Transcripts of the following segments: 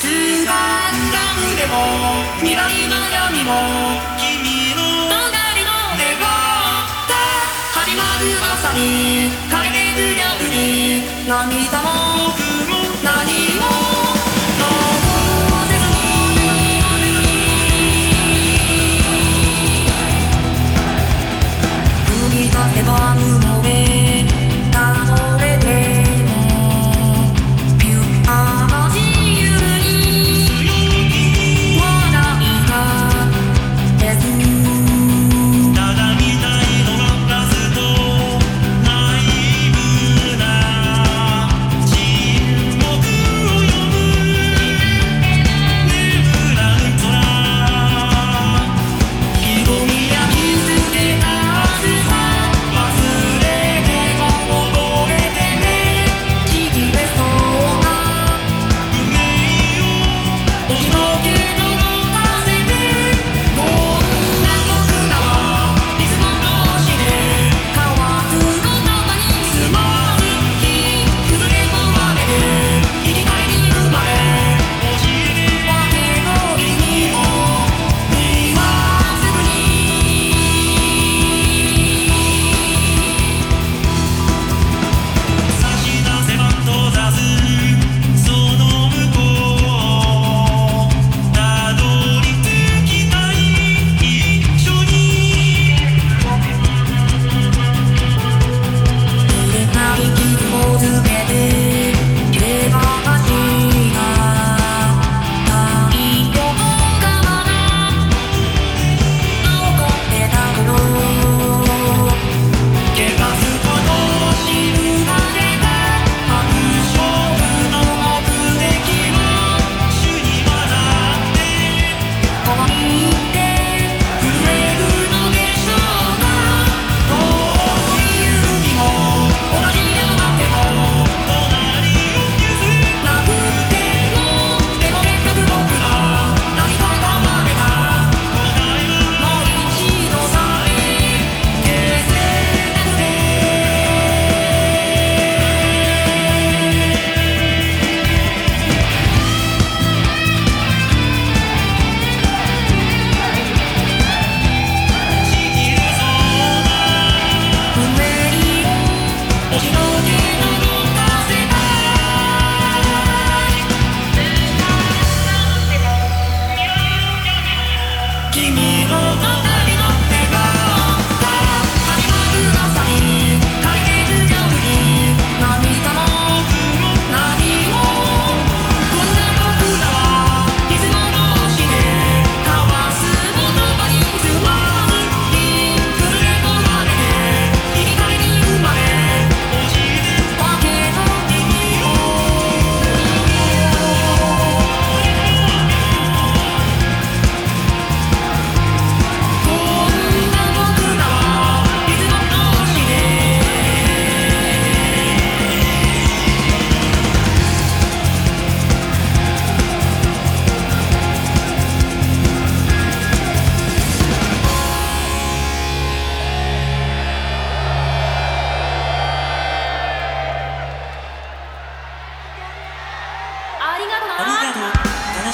スーパーダムでも未来の闇も君の隣の願った始まる朝に陰でるに涙も僕も何も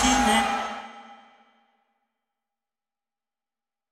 Latina.